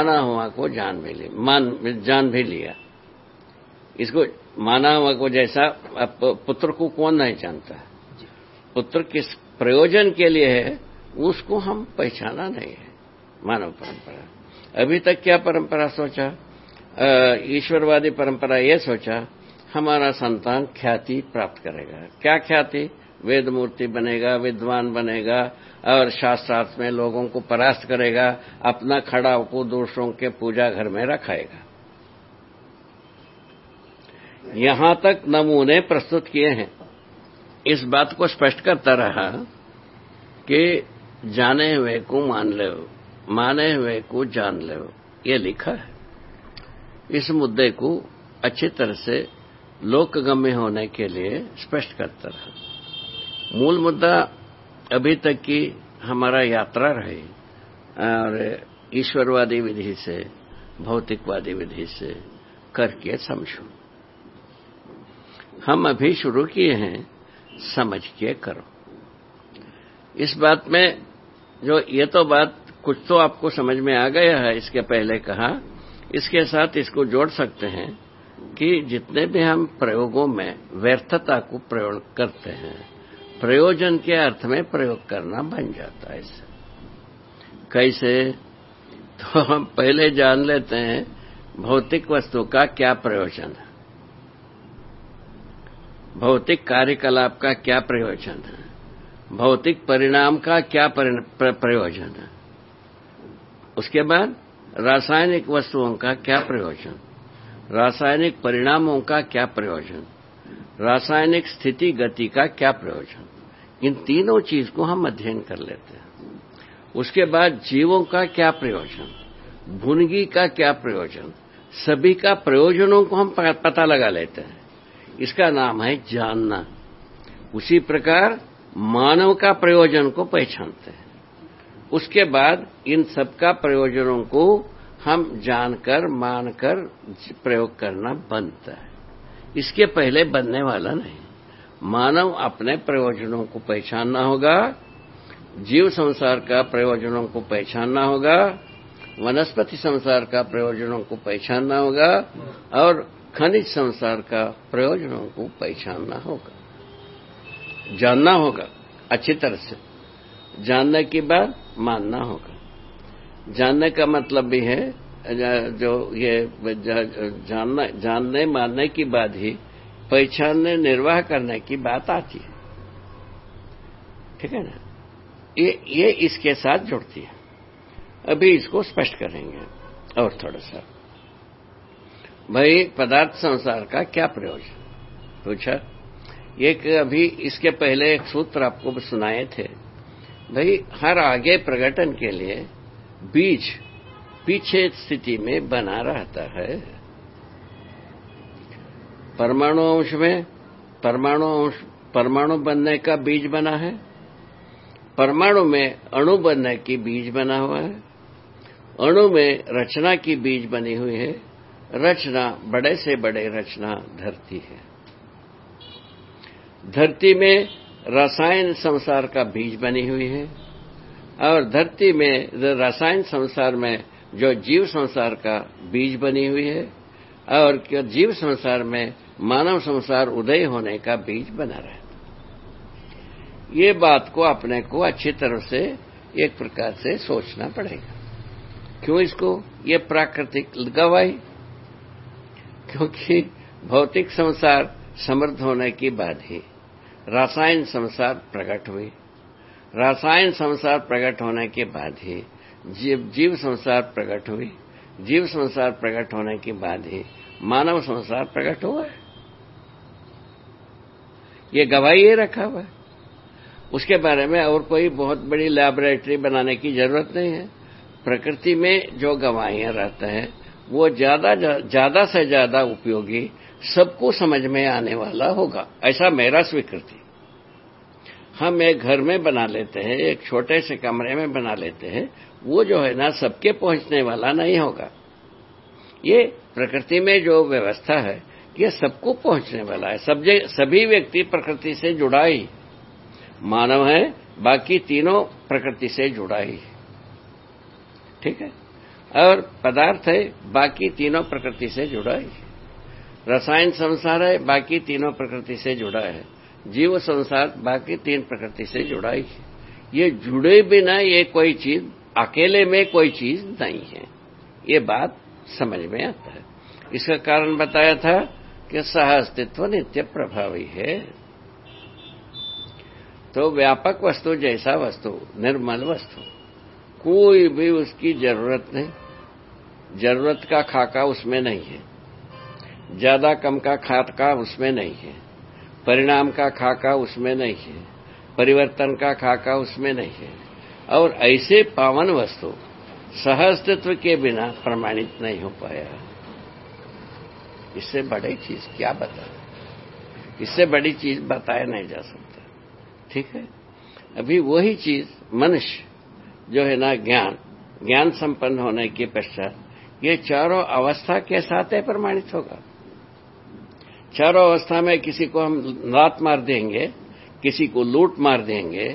माना हुआ को जान भी लिया मान जान भी लिया। इसको माना हुआ को जैसा पुत्र को कौन नहीं जानता? पुत्र किस प्रयोजन के लिए है उसको हम पहचाना नहीं है मानव परंपरा। अभी तक क्या परंपरा सोचा? ईश्वरवादी परंपरा यह सोचा हमारा संतान ख्याति प्राप्त करेगा। क्या ख्याति? वेद मूर्ति बनेगा, विद्वान बनेगा और शास्त्रार्थ में लोगों को परास्त करेगा, अपना खड़ा को दूसरों के पूजा घर में रखाएगा। यहाँ तक नमूने प्रस्तुत किए हैं। इस बात को स्पष्ट करता रहा कि जाने हुए को मान लो, माने हुए को जान ले, ये लिखा है। इस मुद्दे को अच्छी तरह से लोकगम्य होने के लिए स्पष्ट करता रहा। मूल मुद्दा अभी तक की हमारा यात्रा रही और ईश्वरवादी विधि से, भौतिकवादी विधि से करके समझो। हम अभी शुरू किए हैं, समझ के करो। इस बात में जो ये तो बात कुछ तो आपको समझ में आ गया है, इसके पहले कहा, इसके साथ इसको जोड़ सकते हैं कि जितने भी हम प्रयोगों में व्यर्थता को प्रयोग करते हैं प्रयोजन के अर्थ में प्रयोग करना बन जाता है इससे। कैसे? तो हम पहले जान लेते हैं भौतिक वस्तु का क्या प्रयोजन है। भौतिक कार्यकलाप का क्या प्रयोजन है? भौतिक परिणाम का क्या प्रयोजन है? उसके बाद रासायनिक वस्तुओं का क्या प्रयोजन? रासायनिक परिणामों का क्या प्रयोजन? रासायनिक स्थिति, गति का क्या प्रयोजन? इन तीनों चीज़ को हम अध्ययन कर लेते हैं। उसके बाद जीवों का क्या प्रयोजन? भुनगी का क्या प्रयोजन? सभी का प्रयोजनों को हम पता लगा लेते हैं। इसका नाम है जानना। उसी प्रकार मानव का प्रयोजन को पहचानते हैं। उसके बाद इन सबका प्रयोजनों को हम जानकर, मानकर प्रयोग करना बनता है। इसके पहले बनने वाला नहीं। मानव अपने प्रयोजनों को पहचानना होगा, जीव संसार का प्रयोजनों को पहचानना होगा, वनस्पति संसार का प्रयोजनों को पहचानना होगा, और खनिज संसार का प्रयोजनों को पहचानना होगा। जानना होगा, अच्छी तरह से। जानने के बाद मानना होगा। जानने का मतलब भी है जो ये जानना मानने की बाद ही, पहचानने, निर्वाह करने की बात आती है। ठीक है ना? ये ये इसके साथ जुड़ती है। अभी इसको स्पष्ट करेंगे, और थोड़ा सा। भाई, पदार्थ संसार का क्या प्रयोजन? पूछा। एक अभी इसके पहले एक सूत्र आपको सुनाए थे। भाई, हर आगे प्रकटन के लिए बीज पीछे स्थिति में बना रहता है। परमाणु अंश में परमाणु अंश, परमाणु बनने का बीज बना है। परमाणु में अणु बनने की बीज बना हुआ है। अणु में रचना की बीज बनी हुई है। रचना बड़े से बड़े रचना धरती है। धरती में रसायन संसार का बीज बनी हुई है। और धरती में रसायन संसार में जो जीव संसार का बीज बनी हुई है और जीव संसार में मानव संसार उदय होने का बीज बना रहा है। ये बात को अपने को अच्छी तरह से एक प्रकार से सोचना पड़ेगा। क्यों इसको? ये प्राकृतिक गवाही। क्योंकि भौतिक संसार समृद्ध होने के बाद ही रासायन संसार प्रकट हुई। रासायन संसार प्रकट होने के बाद ही जीव जीव संसार प्रकट हुई। जीव संसार प्रकट होने के बाद ही मानव संसार प्रकट हुआ। है ये गवाही ये रखा हुआ। है उसके बारे में और कोई बहुत बड़ी लैबोरेटरी बनाने की ज़रूरत नहीं है। प्रकृति में जो गवाहियाँ रहते हैं, वो ज़्यादा ज़्यादा से ज़्यादा उपयोगी सबको समझ में आने वाला होगा। ऐसा मेरा स्वीकृति। हम एक घर में बना लेते हैं, एक छोटे से कमरे में बना लेते हैं वो जो है ना सबके पहुँचने वाला नहीं होगा। ये प्रकृति में जो व्यवस्था है, ये सबको पहुँचने वाला है। सब सभी व्यक्ति प्रकृति से जुड़ा ही। मानव है, बाकी तीनों प्रकृति से जुड़ा ही। ठीक है? और पदार्थ है, बाकी तीनों प्रकृति से जुड़ा है। रसायन संसार है, बाकी तीनों प्रकृति से जुड़ा है। जीव संसार, बाकी तीन प्रकृति से जुड़ा ही। ये जुड़े बिना ये कोई चीज़ अकेले में कोई चीज़ नहीं है। ये बात समझ में आता है। इसका कारण बताया था कि सह अस्तित्व नित्य प्रभावी है। तो व्यापक वस्तु जैसा वस्तु, निर्मल वस्तु, कोई भी उसकी ज़रूरत नहीं। ज़रूरत का खाका उसमें नहीं है। ज़्यादा कम का खाका उसमें नहीं है। परिणाम का खाका उसमें नहीं है। परिवर्तन का खाका उसमें नहीं है। और ऐसे पावन वस्तु सहअस्तित्व के बिना प्रमाणित नहीं हो पाया। इससे बड़ी चीज़ क्या बता इससे बड़ी चीज़ बताया नहीं जा सकता। ठीक है? अभी वही चीज़ मनुष्य जो है ना ज्ञान ज्ञान संपन्न होने के पश्चात ये चारों अवस्था के साथ है प्रमाणित होगा। चारों अवस्था में किसी को हम लात मार देंगे, किसी को लूट मार देंगे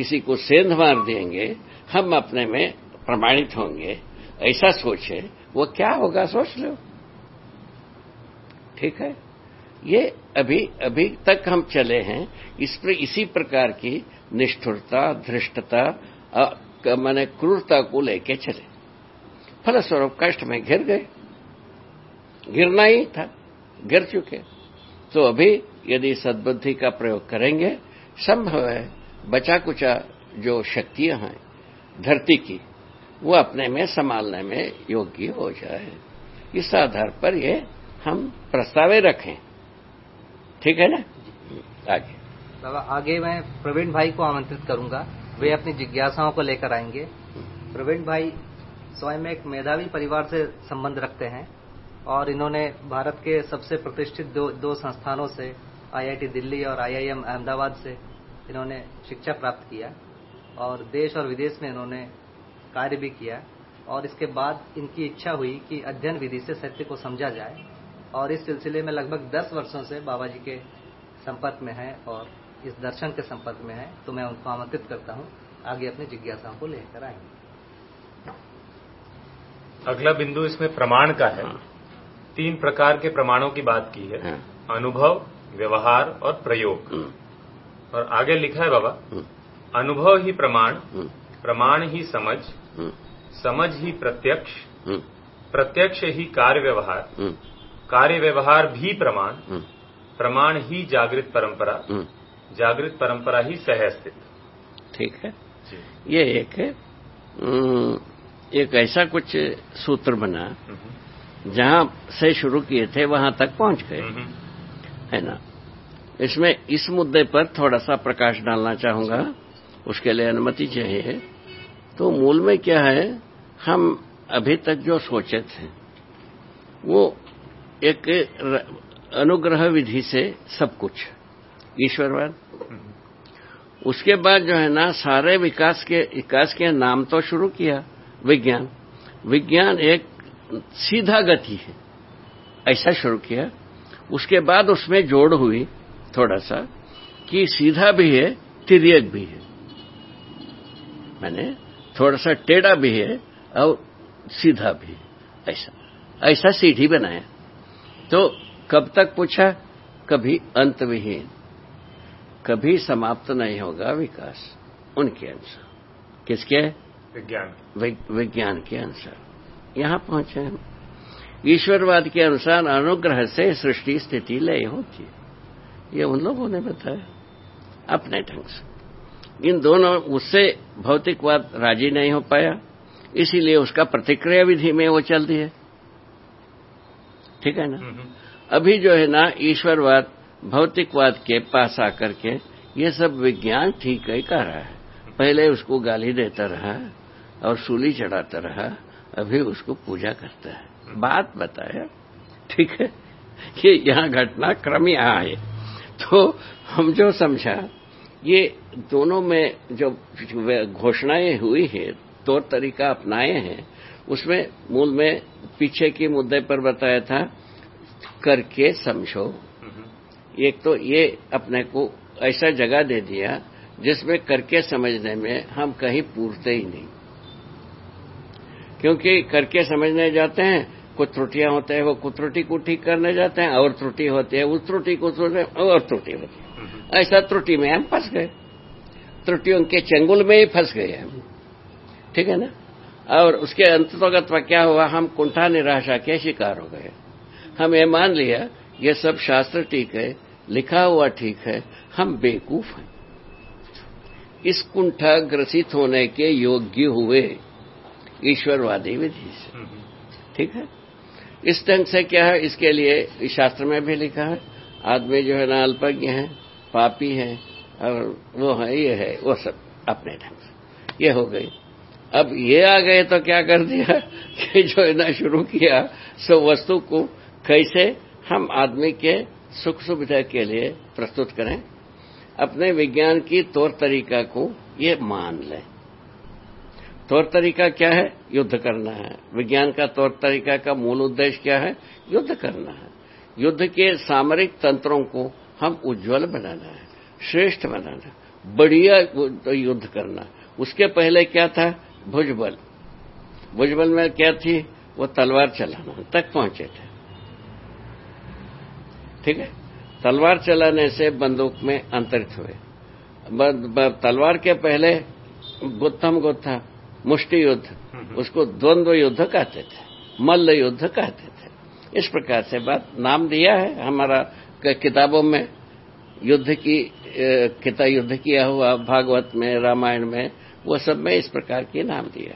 किसी को सेंध मार देंगे, हम अपने में प्रमाणित होंगे, ऐसा सोचे, वो क्या होगा सोच लो। ठीक है? ये अभी अभी तक हम चले हैं, इस पर इसी प्रकार की निष्ठुरता, धृष्टता मैंने क्रूरता को लेके चले। फलस्वरूप कष्ट में घिर गए। गिरना ही था गिर चुके। तो अभी यदि सद्बुद्धि का प्रयोग करेंगे, संभव है बचा कुचा जो शक्तियाँ हैं धरती की वो अपने में संभालने में योग्य हो जाए। इस आधार पर ये हम प्रस्तावे रखें। ठीक है ना? आगे। बाबा आगे मैं प्रवीण भाई को आमंत्रित करूँगा। वे अपनी जिज्ञासाओं को लेकर आएँगे। प्रवीण भाई स्वयं एक मेधावी परिवार से संबंध रखते हैं और इन्होंने भारत के सबसे प्रतिष्ठित दो, दो संस्थानों से आईआईटी दिल्ली और आईआईएम अहमदाबाद से इन्होंने शिक्षा प्राप्त किया और देश और विदेश में इन्होंने कार्य भी किया और इसके बाद इनकी इच्छा हुई कि अध्ययन विधि से सत्य को समझा जाए और इस सिलसिले में लगभग 10 वर्षों से बाबा जी के संपर्क में है और इस दर्शन के संपर्क में है तो मैं उनको आमंत्रित करता हूँ। आगे अपनी जिज्ञासाओं को लेकर आएँगे। अगला बिंदु इसमें प्रमाण का है। तीन प्रकार के प्रमाणों की बात की है। अनुभव व्यवहार और प्रयोग। और आगे लिखा है बाबा अनुभव ही प्रमाण प्रमाण ही समझ समझ ही प्रत्यक्ष प्रत्यक्ष ही कार्य व्यवहार कार्य व्यवहार भी प्रमाण प्रमाण ही जागृत परंपरा जागृत परंपरा ही सह अस्तित्व ठीक है। ये एक एक ऐसा कुछ सूत्र बना जहाँ से शुरू किए थे वहाँ तक पहुँच गए। है ना? इसमें इस मुद्दे पर थोड़ा सा प्रकाश डालना चाहूँगा। उसके लिए अनुमति चाहिए। तो मूल में क्या है, हम अभी तक जो सोचे थे, वो एक अनुग्रह विधि से सब कुछ। ईश्वरवाद। उसके बाद जो है ना, सारे विकास के विकास के नाम तो शुरू किया, विज्ञान। विज्ञान एक सीधा गति है, ऐसा शुरू किया। उसके बाद उसमें जोड़ हुई थोड़ा सा कि सीधा भी है तिरक भी है। मैंने थोड़ा सा टेढ़ा भी है और सीधा भी है। ऐसा। ऐसा सीढ़ी बनाया। तो कब तक पूछा? कभी अंत विहीन। कभी समाप्त नहीं होगा विकास। उनके अनुसार। किसके? विज्ञान। विज्ञान के अनुसार। यहाँ पहुँचे हम। ईश्वरवाद के अनुसार अनुग्रह से सृष्टि स्थिति लय होती है। ये उन लोगों ने बताया अपने ढंग से। इन दोनों उससे भौतिकवाद राज़ी नहीं हो पाया इसीलिए उसका प्रतिक्रिया भी धीमे वो चल रही है ठीक है ना? अभी जो है ना ईश्वरवाद भौतिकवाद के पास आकर के ये सब विज्ञान ठीक है कह रहा है। पहले उसको गाली देता रहा और सूली चढ़ाता रहा अभी उसको पूजा करता है। बात बताया ठीक है कि यहाँ घटना क्रम यहाँ है तो हम जो समझा ये दोनों में जो घोषणाएँ हुई है तौर तरीका अपनाए हैं उसमें मूल में पीछे के मुद्दे पर बताया था करके समझो। एक तो ये अपने को ऐसा जगह दे दिया जिसमें करके समझने में हम कहीं पूरते ही नहीं। क्योंकि करके समझने जाते हैं कुछ त्रुटियाँ होते हैं वो कुछ त्रुटि को ठीक करने जाते हैं और त्रुटि होती है उस त्रुटि को और त्रुटि होती है। ऐसा त्रुटि में हम फंस गए। त्रुटियों के चंगुल में ही फंस गए हम। ठीक है ना? और उसके अंतर्गत क्या हुआ? हम कुंठा निराशा के शिकार हो गए। हम ये मान लिया ये सब शास्त्र ठीक है लिखा हुआ ठीक है हम बेकूफ हैं। इस कुंठा ग्रसित होने के योग्य हुए ईश्वरवादी विधि से। ठीक है? इस ढंग से क्या है, इसके लिए शास्त्र में भी लिखा है, आदमी जो है ना अल्पज्ञ है, पापी है, और वो है, ये है, वो सब अपने ढंग से। ये हो गई। अब ये आ गए तो क्या कर दिया? कि जो है ना शुरू किया, सो वस्तु को कैसे हम आदमी के सुख सुविधा के लिए प्रस्तुत करें? अपने विज्ञान की तौर तरीका को ये मान लें। तौर तरीका क्या है? युद्ध करना है। विज्ञान का तौर तरीका का मूल उद्देश्य क्या है? युद्ध करना है। युद्ध के सामरिक तंत्रों को हम उज्जवल बनाना है, श्रेष्ठ बनाना बढ़िया युद्ध करना उसके पहले क्या था? भुजबल। भुजबल में क्या थी? वो तलवार चलाना, तक पहुँचे थे। ठीक है? तलवार चलाने से बंदूक में अंतरित हुए। तलवार के पहले गुत्थम गुत्था मुष्टि युद्ध उसको द्वंद्व युद्ध कहते थे मल्ल युद्ध कहते थे। इस प्रकार से बात नाम दिया है हमारा किताबों में युद्ध की किता युद्ध किया हुआ भागवत में रामायण में वो सब में इस प्रकार के नाम दिया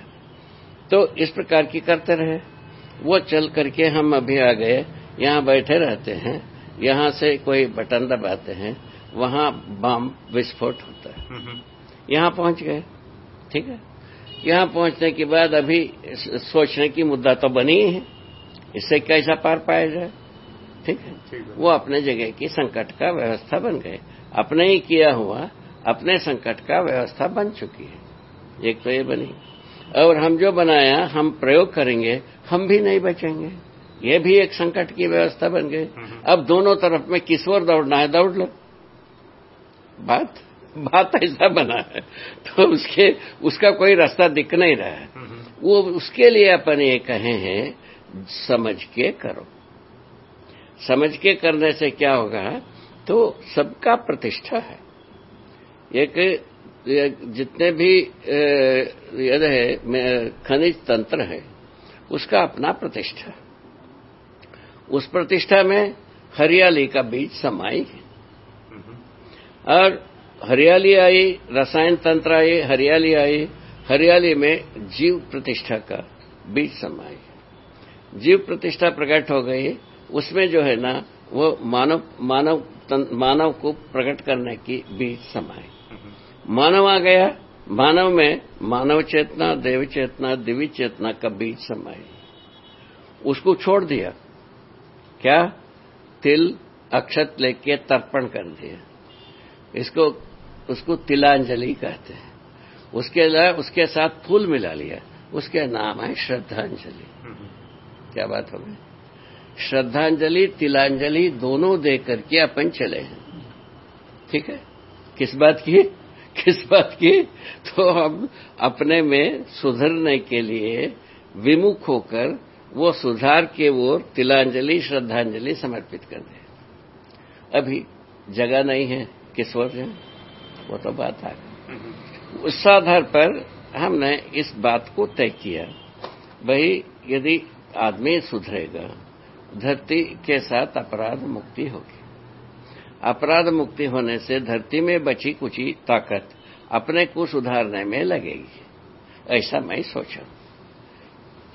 तो इस प्रकार की करते रहे। वो चल करके हम अभी आ गए यहाँ बैठे रहते हैं यहाँ से कोई बटन दबाते हैं वहाँ बम विस्फोट होता है। यहाँ पहुँच गए ठीक है? यहाँ पहुँचने के बाद अभी सोचने की मुद्दा तो बनी ही इससे कैसा पार पाया जाए? ठीक है? वो अपने जगह की संकट का व्यवस्था बन गए अपने ही किया हुआ अपने संकट का व्यवस्था बन चुकी है। एक तो ये बनी। और हम जो बनाया हम प्रयोग करेंगे हम भी नहीं बचेंगे। ये भी एक संकट की व्यवस्था बन गई। अब दोनों तरफ़ में किस ओर दौड़ना है दौड़ लो। बात बात ऐसा बना है तो उसके उसका कोई रास्ता दिख नहीं रहा है। वो उसके लिए अपन ये कहे हैं समझ के करो। समझ के करने से क्या होगा तो सबका प्रतिष्ठा है। एक जितने भी यद है खनिज तंत्र है उसका अपना प्रतिष्ठा। उस प्रतिष्ठा में हरियाली का बीज समाई है। और हरियाली आई, रसायन तंत्र आए हरियाली आई, हरियाली में जीव प्रतिष्ठा का बीज समाई जीव प्रतिष्ठा प्रकट हो गई, उसमें जो है ना, वो मानव मानव मानव को प्रकट करने की बीज समाई मानव आ गया, मानव में मानव चेतना, देव चेतना, दिव्य चेतना का बीज समाई उसको छोड़ दिया। क्या? तिल, अक्षत लेके तर्पण कर दिया। इसको उसको तिलांजलि कहते हैं। उसके उसके साथ फूल मिला लिया। उसके नाम है श्रद्धांजलि। क्या बात हो गई? श्रद्धांजलि, तिलांजलि दोनों दे करके अपन चले हैं। ठीक है? किस बात की? किस बात की? तो हम अपने में सुधरने के लिए विमुख होकर वो सुधार के ओर तिलांजलि, श्रद्धांजलि समर्पित कर दे। अभी जगह नहीं है। किस ओर जाए वो तो बात आ गई उस आधार पर हमने इस बात को तय किया, भाई यदि आदमी सुधरेगा, धरती के साथ अपराध मुक्ति होगी। अपराध मुक्ति होने से धरती में बची कुची ताकत अपने को सुधारने में लगेगी। ऐसा मैं सोचा।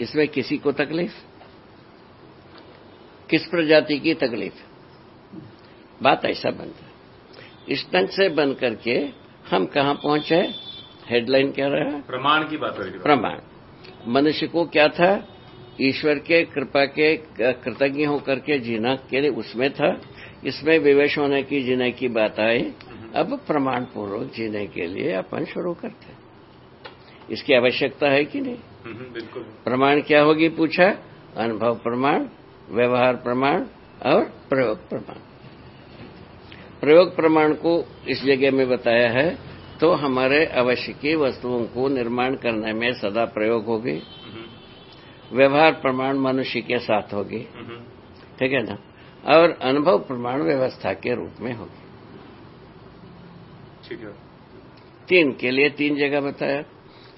इसमें किसी को तकलीफ़? किस प्रजाति की तकलीफ़? बात ऐसा बनता इस ढंग से बन करके हम कहाँ पहुँचे? हेडलाइन क्या रहा? प्रमाण की बात हो रही प्रमाण। मनुष्य को क्या था? ईश्वर के कृपा के कृतज्ञ होकर के जीना के लिए उसमें था। इसमें विवेश होने की जीने की बात आई। अब प्रमाण पूर्वक जीने के लिए अपन शुरू करते इसकी आवश्यकता है कि नहीं? बिल्कुल। प्रमाण क्या होगी पूछा? अनुभव प्रमाण व्यवहार प्रमाण और प्रयोग प्रमाण। प्रयोग प्रमाण को इस जगह में बताया है तो हमारे अवश्य की वस्तुओं को निर्माण करने में सदा प्रयोग होगी। व्यवहार प्रमाण मनुष्य के साथ होगी। ठीक है ना? और अनुभव प्रमाण व्यवस्था के रूप में होगी। ठीक है। तीन के लिए तीन जगह बताया।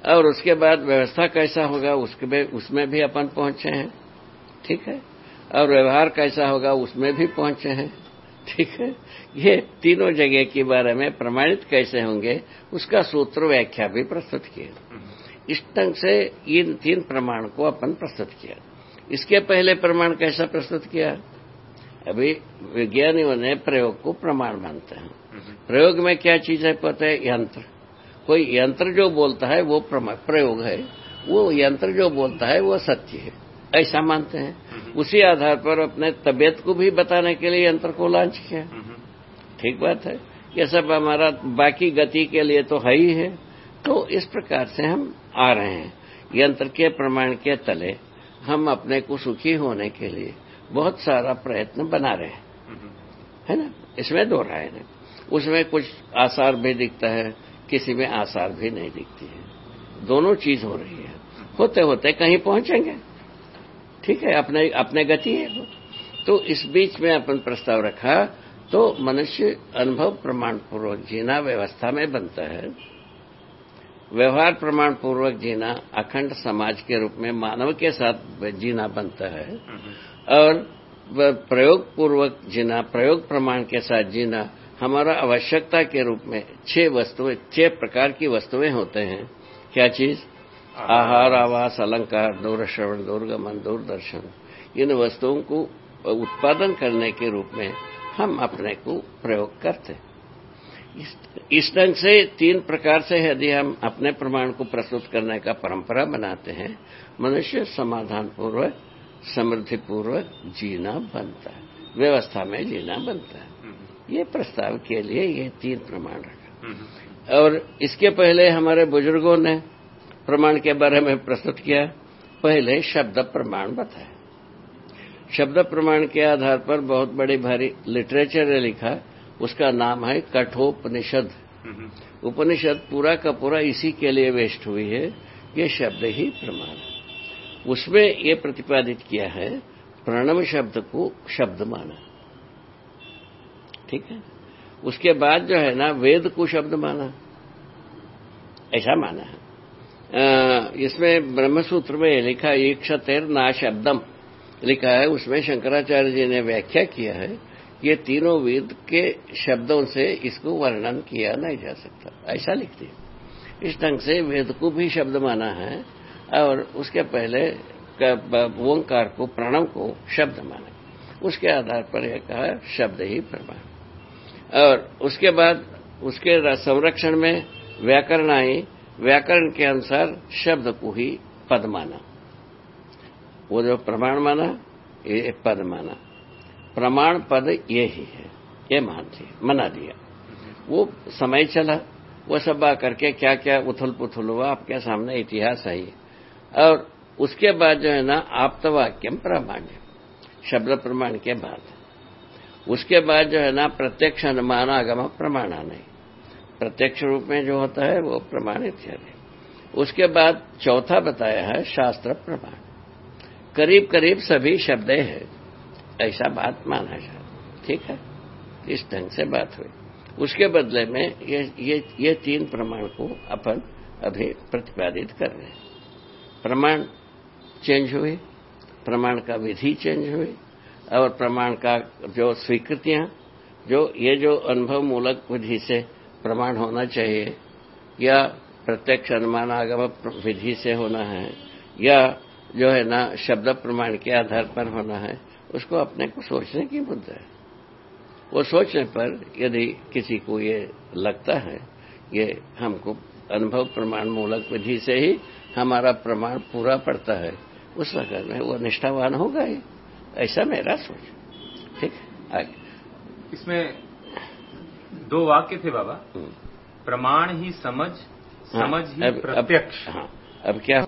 और उसके बाद व्यवस्था कैसा होगा उसके उसमें भी अपन पहुँचे हैं। ठीक है? और व्यवहार कैसा होगा उसमें भी पहुँचे हैं। ठीक है? ये तीनों जगह के बारे में प्रमाणित कैसे होंगे, उसका सूत्र व्याख्या भी प्रस्तुत किया। इस ढंग से इन तीन प्रमाण को अपन प्रस्तुत किया। इसके पहले प्रमाण कैसा प्रस्तुत किया? अभी विज्ञानियों ने प्रयोग को प्रमाण मानते हैं। प्रयोग में क्या चीज़ है पता है? यंत्र। कोई यंत्र जो बोलता है वो प्रयोग है। वो यंत्र जो बोलता है वो सत्य है। ऐसा मानते हैं। उसी आधार पर अपने तबियत को भी बताने के लिए यंत्र को लॉन्च किया। ठीक बात है। ये सब हमारा बाकी गति के लिए तो है ही है। तो इस प्रकार से हम आ रहे हैं। यंत्र के प्रमाण के तले हम अपने को सुखी होने के लिए बहुत सारा प्रयत्न बना रहे हैं। है ना? इसमें दो राय है। उसमें कुछ आसार भी दिखता है, किसी में आसार भी नहीं दिखती है। दोनों चीज़ हो रही है। होते होते कहीं पहुँचेंगे। ठीक है, अपने अपने गति है। वो तो इस बीच में अपन प्रस्ताव रखा तो मनुष्य अनुभव प्रमाण पूर्वक जीना व्यवस्था में बनता है। व्यवहार प्रमाण पूर्वक जीना अखंड समाज के रूप में मानव के साथ जीना बनता है। और प्रयोग पूर्वक जीना, प्रयोग प्रमाण के साथ जीना हमारा आवश्यकता के रूप में छह वस्तुएँ, छह प्रकार की वस्तुएँ होते हैं। क्या चीज़? आहार आवास अलंकार दूर श्रवण दूरगमन दूरदर्शन इन वस्तुओं को उत्पादन करने के रूप में हम अपने को प्रयोग करते इस ढंग से तीन प्रकार से यदि हम अपने प्रमाण को प्रस्तुत करने का परंपरा बनाते हैं मनुष्य समाधान पूर्वक समृद्धि पूर्वक जीना बनता है व्यवस्था में जीना बनता है। ये प्रस्ताव के लिए ये तीन प्रमाण रखा। और इसके पहले हमारे बुज़ुर्गों ने प्रमाण के बारे में प्रस्तुत किया पहले शब्द प्रमाण बताया शब्द प्रमाण के आधार पर बहुत बड़ी भारी लिटरेचर ने लिखा उसका नाम है कठोपनिषद। उपनिषद पूरा का पूरा इसी के लिए वेस्ट हुई है ये शब्द ही प्रमाण। है उसमें ये प्रतिपादित किया है प्रणव शब्द को शब्द माना। ठीक है? उसके बाद जो है ना वेद को शब्द माना। ऐसा माना है। इसमें ब्रह्मसूत्र में लिखा ईक्षतेर ना शब्दम लिखा है, उसमें शंकराचार्य जी ने व्याख्या किया है ये तीनों वेद के शब्दों से इसको वर्णन किया नहीं जा सकता। ऐसा लिखते हैं। इस ढंग से वेद को भी शब्द माना है और उसके पहले ओंकार को, प्रणव को शब्द माना उसके आधार पर यह कहा, शब्द ही प्रमाण। और उसके बाद उसके संरक्षण में व्याकरण आई व्याकरण के अनुसार शब्द को ही पद माना। वो जो प्रमाण माना, ये पद माना। प्रमाण पद ये ही है, ये मान दिया मना दिया। वो समय चला, वो सब आकर के क्या क्या उथल पुथल हुआ, आपके सामने इतिहास आई और उसके बाद जो है ना, आप्तवाक्यम प्रामाण्य, शब्द प्रमाण के बाद। उसके बाद जो है ना, प्रत्यक्ष अनुमान आगम प्रमाणा नहीं प्रत्यक्ष रूप में जो होता है, वो प्रमाण है। उसके बाद चौथा बताया है, शास्त्र प्रमाण। करीब करीब सभी शब्द है। ऐसा बात माना जाए ठीक है? इस ढंग से बात हुई। उसके बदले में ये ये ये तीन प्रमाण को अपन अभी प्रतिपादित कर रहे हैं। प्रमाण चेंज हुए, प्रमाण का विधि चेंज हुई, और प्रमाण का जो स्वीकृतियाँ, जो, ये जो अनुभव मूलक विधि से प्रमाण होना चाहिए। या प्रत्यक्ष अनुमान आगम विधि से होना है, या जो है ना शब्द प्रमाण के आधार पर होना है, उसको अपने को सोचने की मुद्दा है। वो सोचने पर यदि किसी को ये लगता है, ये हमको अनुभव प्रमाण मूलक विधि से ही हमारा प्रमाण पूरा पड़ता है, उस वक्त में वो निष्ठावान होगा ही। ऐसा मेरा सोच। ठीक आगे। इसमें दो वाक्य थे बाबा। प्रमाण ही समझ समझ ही प्रत्यक्ष। हाँ अब क्या